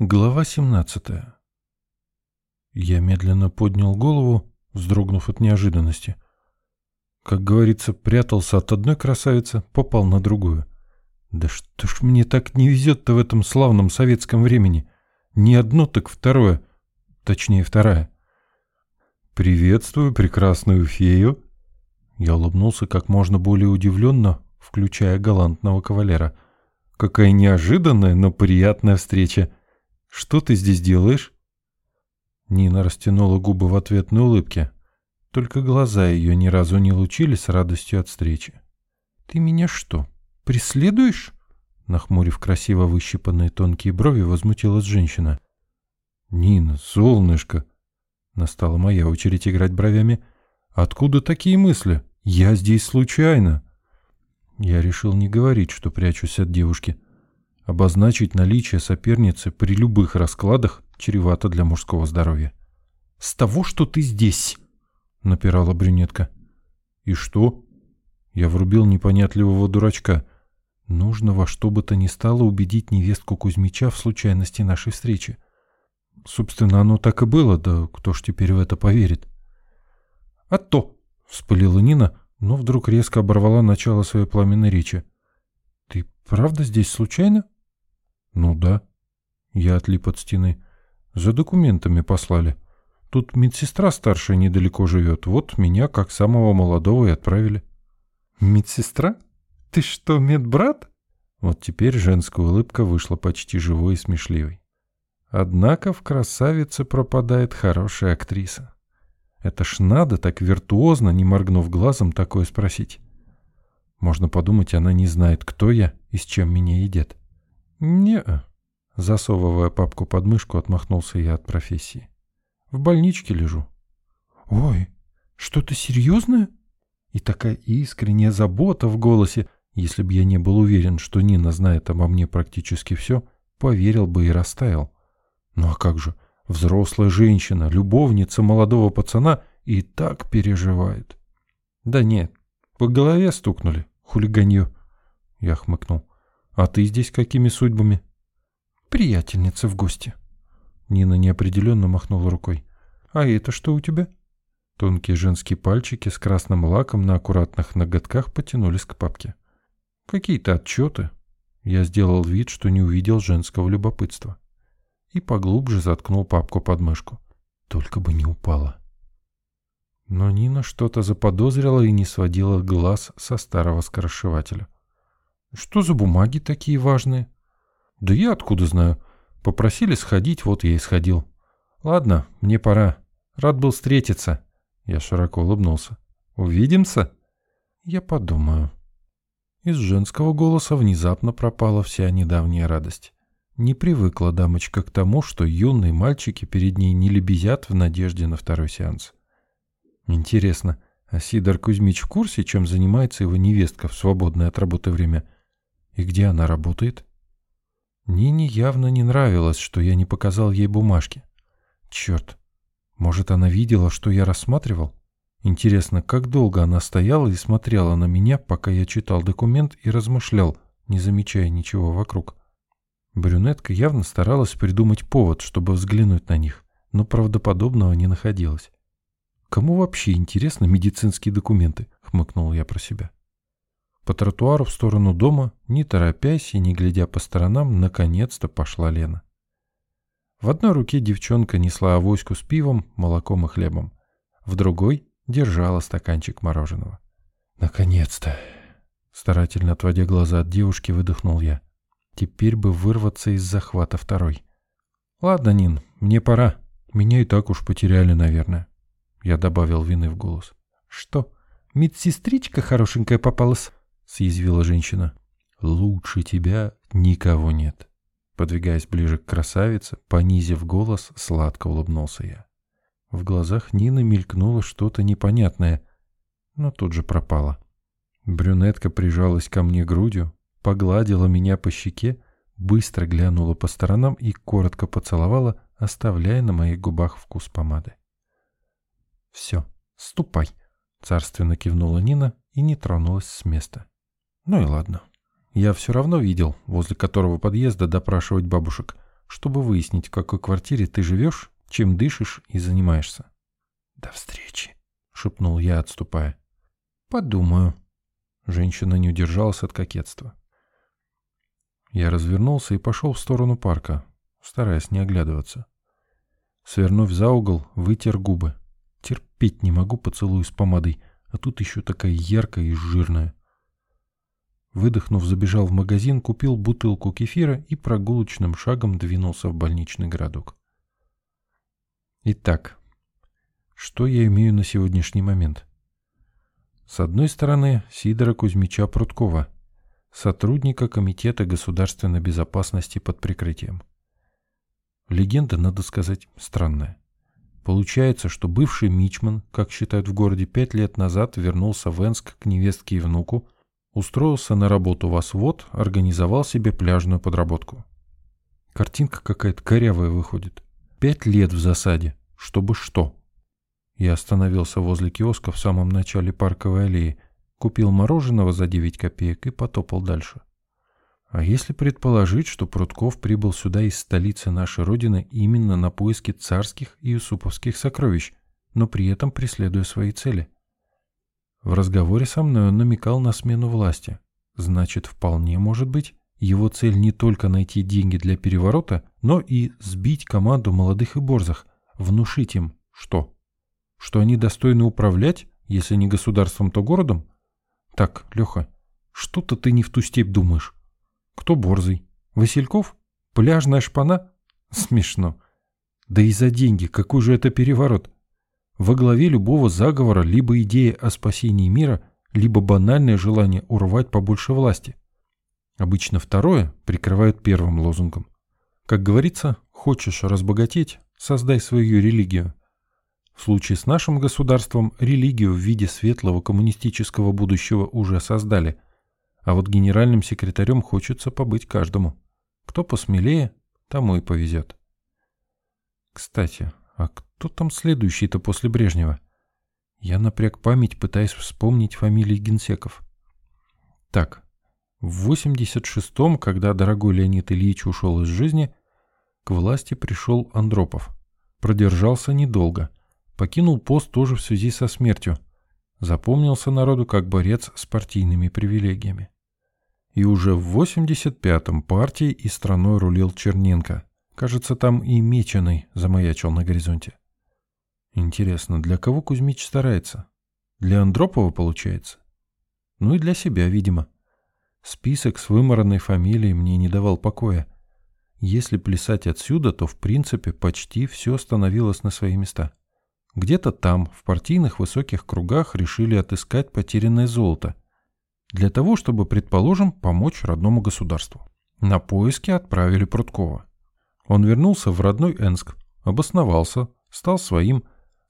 Глава 17 Я медленно поднял голову, вздрогнув от неожиданности. Как говорится, прятался от одной красавицы, попал на другую. Да что ж мне так не везет-то в этом славном советском времени? Не одно, так второе. Точнее, вторая. «Приветствую прекрасную фею!» Я улыбнулся как можно более удивленно, включая галантного кавалера. «Какая неожиданная, но приятная встреча!» Что ты здесь делаешь?» Нина растянула губы в ответной улыбке. Только глаза ее ни разу не лучились радостью от встречи. «Ты меня что, преследуешь?» Нахмурив красиво выщипанные тонкие брови, возмутилась женщина. «Нина, солнышко!» Настала моя очередь играть бровями. «Откуда такие мысли? Я здесь случайно!» Я решил не говорить, что прячусь от девушки. Обозначить наличие соперницы при любых раскладах чревато для мужского здоровья. «С того, что ты здесь!» — напирала брюнетка. «И что?» Я врубил непонятливого дурачка. Нужно во что бы то ни стало убедить невестку Кузьмича в случайности нашей встречи. Собственно, оно так и было, да кто ж теперь в это поверит? «А то!» — вспылила Нина, но вдруг резко оборвала начало своей пламенной речи. «Ты правда здесь случайно?» «Ну да». Я отлип от стены. «За документами послали. Тут медсестра старшая недалеко живет. Вот меня, как самого молодого, и отправили». «Медсестра? Ты что, медбрат?» Вот теперь женская улыбка вышла почти живой и смешливой. Однако в красавице пропадает хорошая актриса. Это ж надо так виртуозно, не моргнув глазом, такое спросить. Можно подумать, она не знает, кто я и с чем меня едят не Засовывая папку под мышку, отмахнулся я от профессии. «В больничке лежу». «Ой, что-то серьезное?» И такая искренняя забота в голосе. Если бы я не был уверен, что Нина знает обо мне практически все, поверил бы и растаял. Ну а как же, взрослая женщина, любовница молодого пацана и так переживает. Да нет, по голове стукнули, хулиганью. Я хмыкнул. «А ты здесь какими судьбами?» «Приятельница в гости». Нина неопределенно махнула рукой. «А это что у тебя?» Тонкие женские пальчики с красным лаком на аккуратных ноготках потянулись к папке. «Какие-то отчеты». Я сделал вид, что не увидел женского любопытства. И поглубже заткнул папку под мышку. Только бы не упала. Но Нина что-то заподозрила и не сводила глаз со старого скоросшивателя. Что за бумаги такие важные? Да я откуда знаю. Попросили сходить, вот я и сходил. Ладно, мне пора. Рад был встретиться. Я широко улыбнулся. Увидимся? Я подумаю. Из женского голоса внезапно пропала вся недавняя радость. Не привыкла дамочка к тому, что юные мальчики перед ней не лебезят в надежде на второй сеанс. Интересно, а Сидор Кузьмич в курсе, чем занимается его невестка в свободное от работы время? И где она работает? Нине явно не нравилось, что я не показал ей бумажки. Черт, может, она видела, что я рассматривал? Интересно, как долго она стояла и смотрела на меня, пока я читал документ и размышлял, не замечая ничего вокруг. Брюнетка явно старалась придумать повод, чтобы взглянуть на них, но правдоподобного не находилось. «Кому вообще интересны медицинские документы?» — хмыкнул я про себя. По тротуару в сторону дома, не торопясь и не глядя по сторонам, наконец-то пошла Лена. В одной руке девчонка несла авоську с пивом, молоком и хлебом. В другой держала стаканчик мороженого. «Наконец-то!» Старательно отводя глаза от девушки, выдохнул я. Теперь бы вырваться из захвата второй. «Ладно, Нин, мне пора. Меня и так уж потеряли, наверное». Я добавил вины в голос. «Что, медсестричка хорошенькая попалась?» — съязвила женщина. «Лучше тебя никого нет». Подвигаясь ближе к красавице, понизив голос, сладко улыбнулся я. В глазах Нины мелькнуло что-то непонятное, но тут же пропало. Брюнетка прижалась ко мне грудью, погладила меня по щеке, быстро глянула по сторонам и коротко поцеловала, оставляя на моих губах вкус помады. «Все, ступай», — царственно кивнула Нина и не тронулась с места. Ну и ладно. Я все равно видел, возле которого подъезда допрашивать бабушек. чтобы выяснить, в какой квартире ты живешь, чем дышишь и занимаешься. «До встречи», — шепнул я, отступая. «Подумаю». Женщина не удержалась от кокетства. Я развернулся и пошел в сторону парка, стараясь не оглядываться. Свернув за угол, вытер губы. Терпеть не могу поцелуй с помадой, а тут еще такая яркая и жирная. Выдохнув, забежал в магазин, купил бутылку кефира и прогулочным шагом двинулся в больничный городок. Итак, что я имею на сегодняшний момент? С одной стороны, Сидора Кузьмича Пруткова, сотрудника Комитета государственной безопасности под прикрытием. Легенда, надо сказать, странная. Получается, что бывший мичман, как считают в городе, пять лет назад вернулся в Энск к невестке и внуку, устроился на работу в Освод, организовал себе пляжную подработку. Картинка какая-то корявая выходит. Пять лет в засаде. Чтобы что? Я остановился возле киоска в самом начале парковой аллеи, купил мороженого за 9 копеек и потопал дальше. А если предположить, что Прутков прибыл сюда из столицы нашей Родины именно на поиски царских и юсуповских сокровищ, но при этом преследуя свои цели? В разговоре со мной он намекал на смену власти. Значит, вполне может быть, его цель не только найти деньги для переворота, но и сбить команду молодых и борзых, внушить им, что? Что они достойны управлять, если не государством, то городом? Так, Леха, что-то ты не в ту степь думаешь. Кто борзый? Васильков? Пляжная шпана? Смешно. Да и за деньги, какой же это переворот? Во главе любого заговора либо идея о спасении мира, либо банальное желание урвать побольше власти. Обычно второе прикрывают первым лозунгом. Как говорится, хочешь разбогатеть, создай свою религию. В случае с нашим государством религию в виде светлого коммунистического будущего уже создали – а вот генеральным секретарем хочется побыть каждому. Кто посмелее, тому и повезет. Кстати, а кто там следующий-то после Брежнева? Я напряг память, пытаясь вспомнить фамилии генсеков. Так, в 86-м, когда дорогой Леонид Ильич ушел из жизни, к власти пришел Андропов. Продержался недолго. Покинул пост тоже в связи со смертью. Запомнился народу как борец с партийными привилегиями. И уже в 85-м партией и страной рулил Черненко. Кажется, там и Меченый замаячил на горизонте. Интересно, для кого Кузьмич старается? Для Андропова, получается? Ну и для себя, видимо. Список с вымаранной фамилией мне не давал покоя. Если плясать отсюда, то в принципе почти все становилось на свои места. Где-то там, в партийных высоких кругах, решили отыскать потерянное золото – для того, чтобы, предположим, помочь родному государству. На поиски отправили Пруткова. Он вернулся в родной Энск, обосновался, стал своим,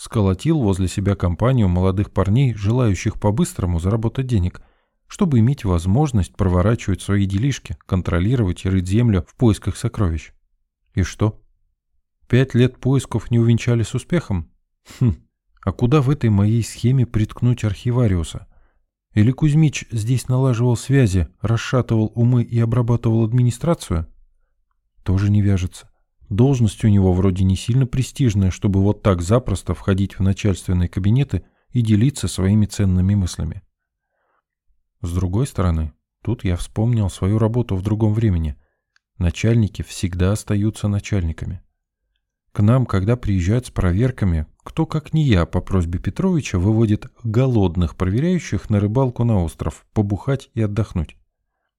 сколотил возле себя компанию молодых парней, желающих по-быстрому заработать денег, чтобы иметь возможность проворачивать свои делишки, контролировать и рыть землю в поисках сокровищ. И что? Пять лет поисков не увенчались успехом? Хм, а куда в этой моей схеме приткнуть архивариуса? Или Кузьмич здесь налаживал связи, расшатывал умы и обрабатывал администрацию? Тоже не вяжется. Должность у него вроде не сильно престижная, чтобы вот так запросто входить в начальственные кабинеты и делиться своими ценными мыслями. С другой стороны, тут я вспомнил свою работу в другом времени. Начальники всегда остаются начальниками. К нам, когда приезжают с проверками, кто, как не я, по просьбе Петровича, выводит голодных проверяющих на рыбалку на остров, побухать и отдохнуть.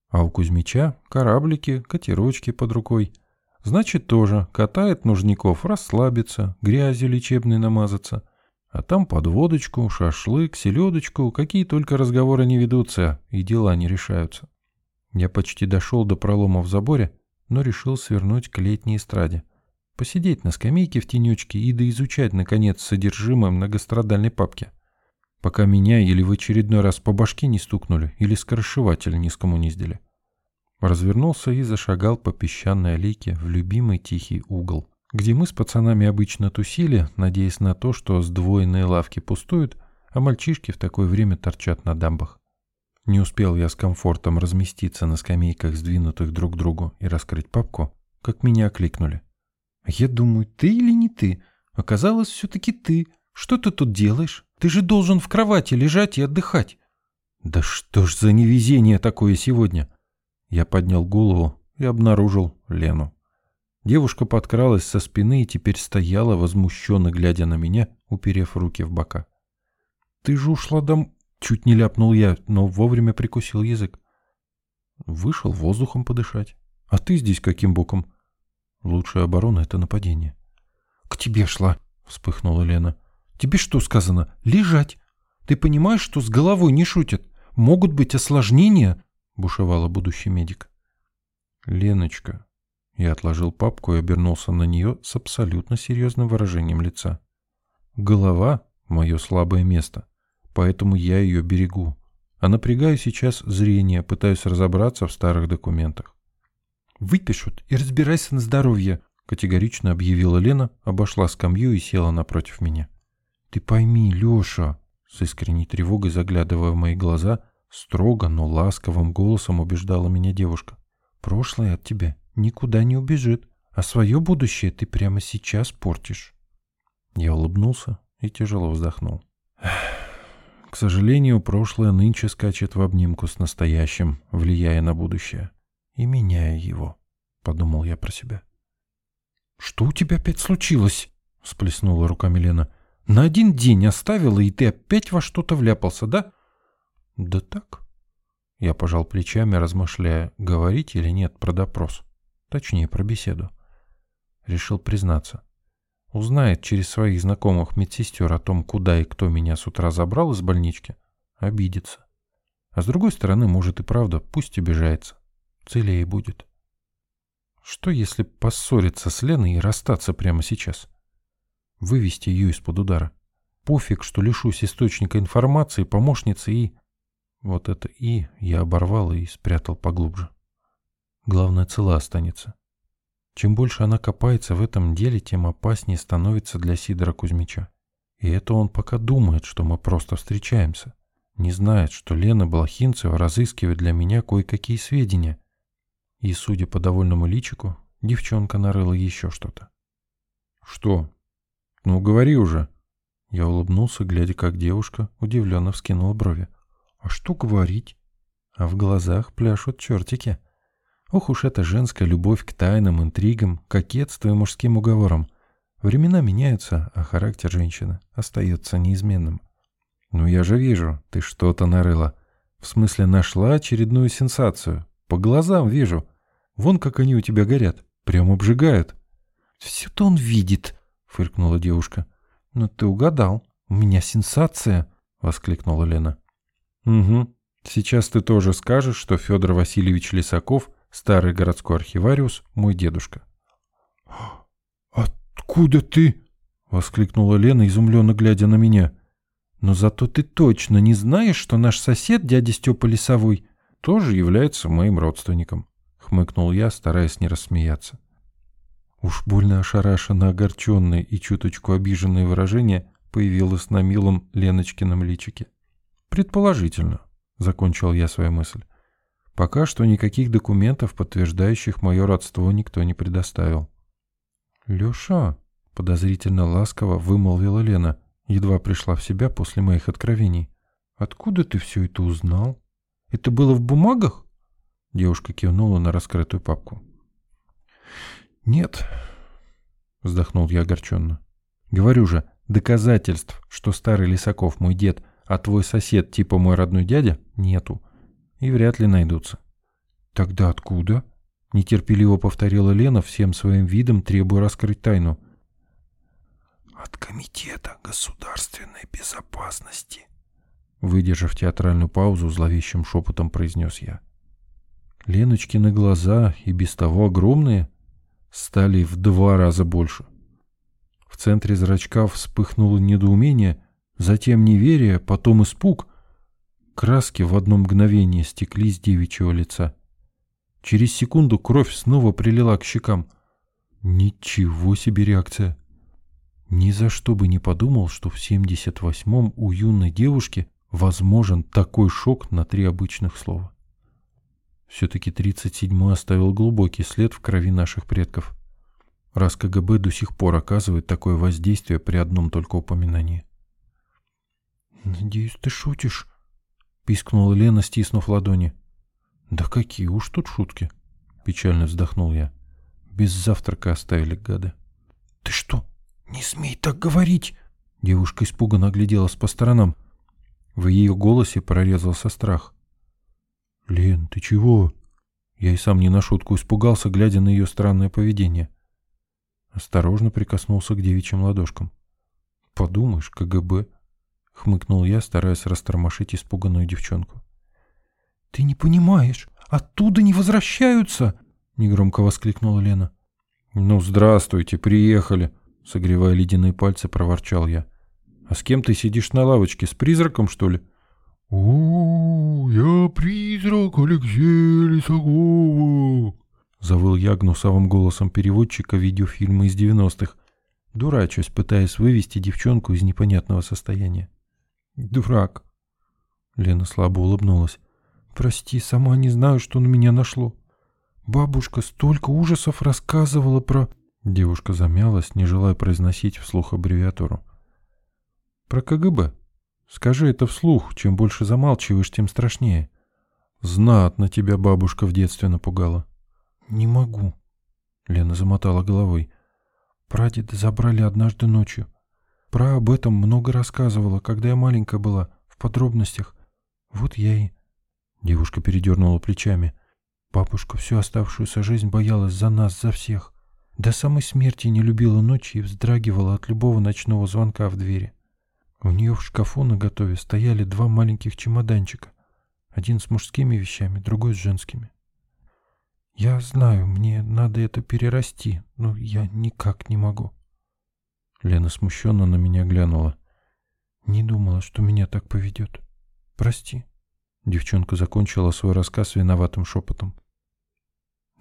А у Кузьмича кораблики, катерочки под рукой. Значит, тоже катает нужников расслабиться, грязью лечебной намазаться. А там под водочку, шашлык, селедочку, какие только разговоры не ведутся и дела не решаются. Я почти дошел до пролома в заборе, но решил свернуть к летней эстраде. Посидеть на скамейке в тенечке и доизучать, наконец, содержимое многострадальной папки. Пока меня или в очередной раз по башке не стукнули, или скоросшиватель не скоммуниздили. Развернулся и зашагал по песчаной аллейке в любимый тихий угол, где мы с пацанами обычно тусили, надеясь на то, что сдвоенные лавки пустуют, а мальчишки в такое время торчат на дамбах. Не успел я с комфортом разместиться на скамейках, сдвинутых друг к другу, и раскрыть папку, как меня окликнули. Я думаю, ты или не ты? Оказалось, все-таки ты. Что ты тут делаешь? Ты же должен в кровати лежать и отдыхать. Да что ж за невезение такое сегодня? Я поднял голову и обнаружил Лену. Девушка подкралась со спины и теперь стояла, возмущенно глядя на меня, уперев руки в бока. «Ты же ушла дом...» Чуть не ляпнул я, но вовремя прикусил язык. Вышел воздухом подышать. А ты здесь каким боком? Лучшая оборона — это нападение. К тебе шла, вспыхнула Лена. Тебе что сказано? Лежать. Ты понимаешь, что с головой не шутят? Могут быть осложнения, бушевала будущий медик. Леночка. Я отложил папку и обернулся на нее с абсолютно серьезным выражением лица. Голова — мое слабое место, поэтому я ее берегу. А напрягаю сейчас зрение, пытаюсь разобраться в старых документах. «Выпишут и разбирайся на здоровье», — категорично объявила Лена, обошла скамью и села напротив меня. «Ты пойми, Леша», — с искренней тревогой заглядывая в мои глаза, строго, но ласковым голосом убеждала меня девушка. «Прошлое от тебя никуда не убежит, а свое будущее ты прямо сейчас портишь». Я улыбнулся и тяжело вздохнул. К сожалению, прошлое нынче скачет в обнимку с настоящим, влияя на будущее и меняя его, — подумал я про себя. — Что у тебя опять случилось? — всплеснула руками Лена. — На один день оставила, и ты опять во что-то вляпался, да? — Да так. Я пожал плечами, размышляя, говорить или нет про допрос. Точнее, про беседу. Решил признаться. Узнает через своих знакомых медсестер о том, куда и кто меня с утра забрал из больнички, обидится. А с другой стороны, может и правда, пусть обижается целее будет. Что если поссориться с Леной и расстаться прямо сейчас? Вывести ее из-под удара. Пофиг, что лишусь источника информации, помощницы и... Вот это «и» я оборвал и спрятал поглубже. Главное, цела останется. Чем больше она копается в этом деле, тем опаснее становится для Сидора Кузьмича. И это он пока думает, что мы просто встречаемся. Не знает, что Лена Балахинцева разыскивает для меня кое-какие сведения, и, судя по довольному личику, девчонка нарыла еще что-то. «Что? Ну, говори уже!» Я улыбнулся, глядя, как девушка удивленно вскинула брови. «А что говорить?» А в глазах пляшут чертики. Ох уж эта женская любовь к тайнам, интригам, кокетству и мужским уговорам. Времена меняются, а характер женщины остается неизменным. «Ну я же вижу, ты что-то нарыла. В смысле, нашла очередную сенсацию. По глазам вижу. Вон как они у тебя горят. Прям обжигают. Все-то он видит, фыркнула девушка. Но ты угадал. У меня сенсация, воскликнула Лена. Угу. Сейчас ты тоже скажешь, что Федор Васильевич Лисаков, старый городской архивариус, мой дедушка. «Откуда ты?» — воскликнула Лена, изумленно глядя на меня. «Но зато ты точно не знаешь, что наш сосед, дядя Степа Лесовой, тоже является моим родственником хмыкнул я, стараясь не рассмеяться. Уж больно ошарашенно огорченное и чуточку обиженное выражение появилось на милом Леночкином личике. «Предположительно», — закончил я свою мысль. «Пока что никаких документов, подтверждающих мое родство, никто не предоставил». «Леша», — подозрительно ласково вымолвила Лена, едва пришла в себя после моих откровений. «Откуда ты все это узнал? Это было в бумагах?» Девушка кивнула на раскрытую папку. «Нет», — вздохнул я огорченно. «Говорю же, доказательств, что старый Лисаков мой дед, а твой сосед типа мой родной дядя, нету. И вряд ли найдутся». «Тогда откуда?» — нетерпеливо повторила Лена, всем своим видом требуя раскрыть тайну. «От Комитета государственной безопасности», — выдержав театральную паузу, зловещим шепотом произнес я. Леночкины глаза, и без того огромные, стали в два раза больше. В центре зрачка вспыхнуло недоумение, затем неверие, потом испуг. Краски в одно мгновение стекли с девичьего лица. Через секунду кровь снова прилила к щекам. Ничего себе реакция! Ни за что бы не подумал, что в 78-м у юной девушки возможен такой шок на три обычных слова. Все-таки 37-й оставил глубокий след в крови наших предков. Раз КГБ до сих пор оказывает такое воздействие при одном только упоминании. «Надеюсь, ты шутишь?» — пискнула Лена, стиснув ладони. «Да какие уж тут шутки!» — печально вздохнул я. «Без завтрака оставили гады». «Ты что? Не смей так говорить!» Девушка испуганно огляделась по сторонам. В ее голосе прорезался страх. «Лен, ты чего?» Я и сам не на шутку испугался, глядя на ее странное поведение. Осторожно прикоснулся к девичьим ладошкам. «Подумаешь, КГБ», — хмыкнул я, стараясь растормошить испуганную девчонку. «Ты не понимаешь, оттуда не возвращаются!» — негромко воскликнула Лена. «Ну, здравствуйте, приехали!» — согревая ледяные пальцы, проворчал я. «А с кем ты сидишь на лавочке? С призраком, что ли?» «О, я призрак Алексея Лисакова!» Завыл я гнусавым голосом переводчика видеофильма из 90-х, дурачусь, пытаясь вывести девчонку из непонятного состояния. «Дурак!» Лена слабо улыбнулась. «Прости, сама не знаю, что на меня нашло. Бабушка столько ужасов рассказывала про...» Девушка замялась, не желая произносить вслух аббревиатуру. «Про КГБ?» Скажи это вслух, чем больше замалчиваешь, тем страшнее. Знатно тебя бабушка в детстве напугала. Не могу. Лена замотала головой. Прадеда забрали однажды ночью. Про об этом много рассказывала, когда я маленькая была, в подробностях. Вот я и... Девушка передернула плечами. Бабушка всю оставшуюся жизнь боялась за нас, за всех. До самой смерти не любила ночи и вздрагивала от любого ночного звонка в двери. У нее в шкафу на готове стояли два маленьких чемоданчика. Один с мужскими вещами, другой с женскими. Я знаю, мне надо это перерасти, но я никак не могу. Лена смущенно на меня глянула. Не думала, что меня так поведет. Прости. Девчонка закончила свой рассказ виноватым шепотом.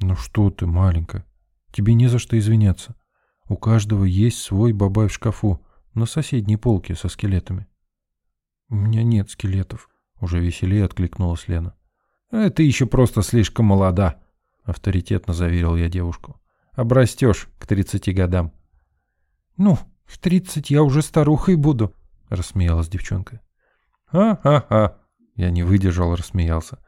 «Ну что ты, маленькая, тебе не за что извиняться. У каждого есть свой бабай в шкафу, на соседней полке со скелетами. «У меня нет скелетов», — уже веселее откликнулась Лена. «Это еще просто слишком молода», — авторитетно заверил я девушку. «Обрастешь к тридцати годам». «Ну, в тридцать я уже старухой буду», — рассмеялась девчонка. «Ха-ха-ха», — я не выдержал, рассмеялся.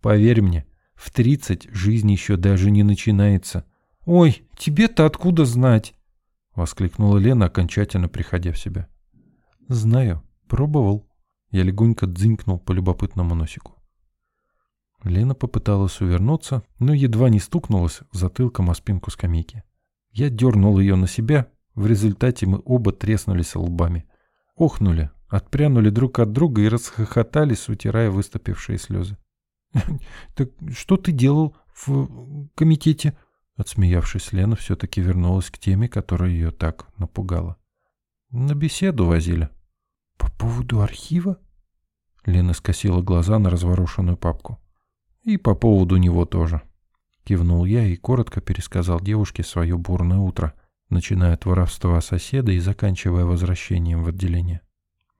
«Поверь мне, в тридцать жизнь еще даже не начинается». «Ой, тебе-то откуда знать?» — воскликнула Лена, окончательно приходя в себя. «Знаю, пробовал». Я легонько дзинкнул по любопытному носику. Лена попыталась увернуться, но едва не стукнулась затылком о спинку скамейки. Я дернул ее на себя, в результате мы оба треснулись лбами. Охнули, отпрянули друг от друга и расхохотались, утирая выступившие слезы. «Так что ты делал в комитете?» Отсмеявшись, Лена все-таки вернулась к теме, которая ее так напугала. На беседу возили. По поводу архива? Лена скосила глаза на разворошенную папку. И по поводу него тоже. Кивнул я и коротко пересказал девушке свое бурное утро, начиная от воровства соседа и заканчивая возвращением в отделение.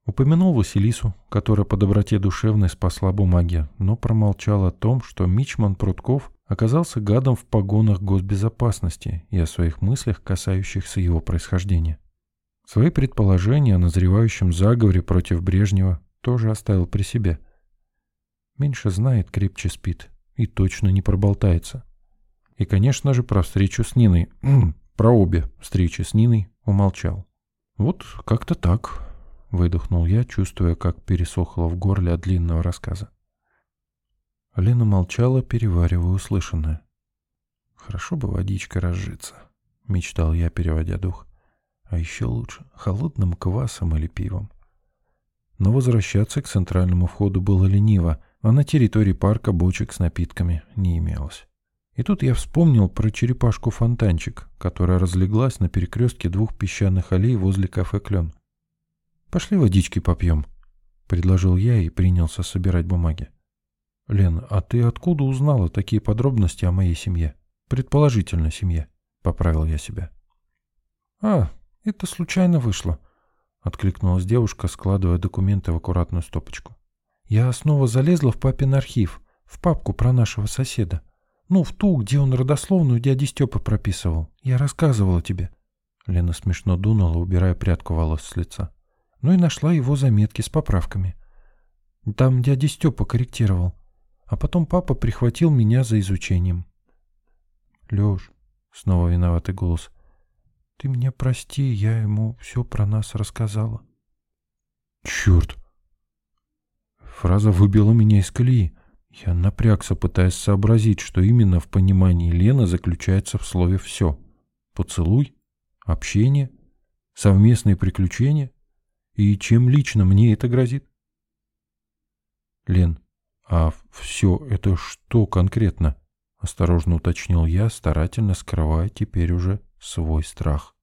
Упомянул Василису, которая по доброте душевной спасла бумаги, но промолчал о том, что Мичман Прутков оказался гадом в погонах госбезопасности и о своих мыслях, касающихся его происхождения. Свои предположения о назревающем заговоре против Брежнева тоже оставил при себе. Меньше знает, крепче спит и точно не проболтается. И, конечно же, про встречу с Ниной, про обе встречи с Ниной умолчал. Вот как-то так, выдохнул я, чувствуя, как пересохло в горле от длинного рассказа. Лена молчала, переваривая услышанное. «Хорошо бы водичкой разжиться», — мечтал я, переводя дух. «А еще лучше холодным квасом или пивом». Но возвращаться к центральному входу было лениво, а на территории парка бочек с напитками не имелось. И тут я вспомнил про черепашку-фонтанчик, которая разлеглась на перекрестке двух песчаных аллей возле кафе «Клен». «Пошли водички попьем», — предложил я и принялся собирать бумаги. «Лен, а ты откуда узнала такие подробности о моей семье? Предположительно, семье», — поправил я себя. «А, это случайно вышло», — откликнулась девушка, складывая документы в аккуратную стопочку. «Я снова залезла в папин архив, в папку про нашего соседа. Ну, в ту, где он родословную дяди Степы прописывал. Я рассказывала тебе». Лена смешно дунула, убирая прядку волос с лица. Ну и нашла его заметки с поправками. Там дядя Степа корректировал. А потом папа прихватил меня за изучением. Леш, снова виноватый голос. Ты мне прости, я ему все про нас рассказала. Черт! Фраза выбила меня из колеи. Я напрягся, пытаясь сообразить, что именно в понимании Лены заключается в слове «все». Поцелуй, общение, совместные приключения. И чем лично мне это грозит? Лен, а все это что конкретно? Осторожно уточнил я, старательно скрывая теперь уже свой страх.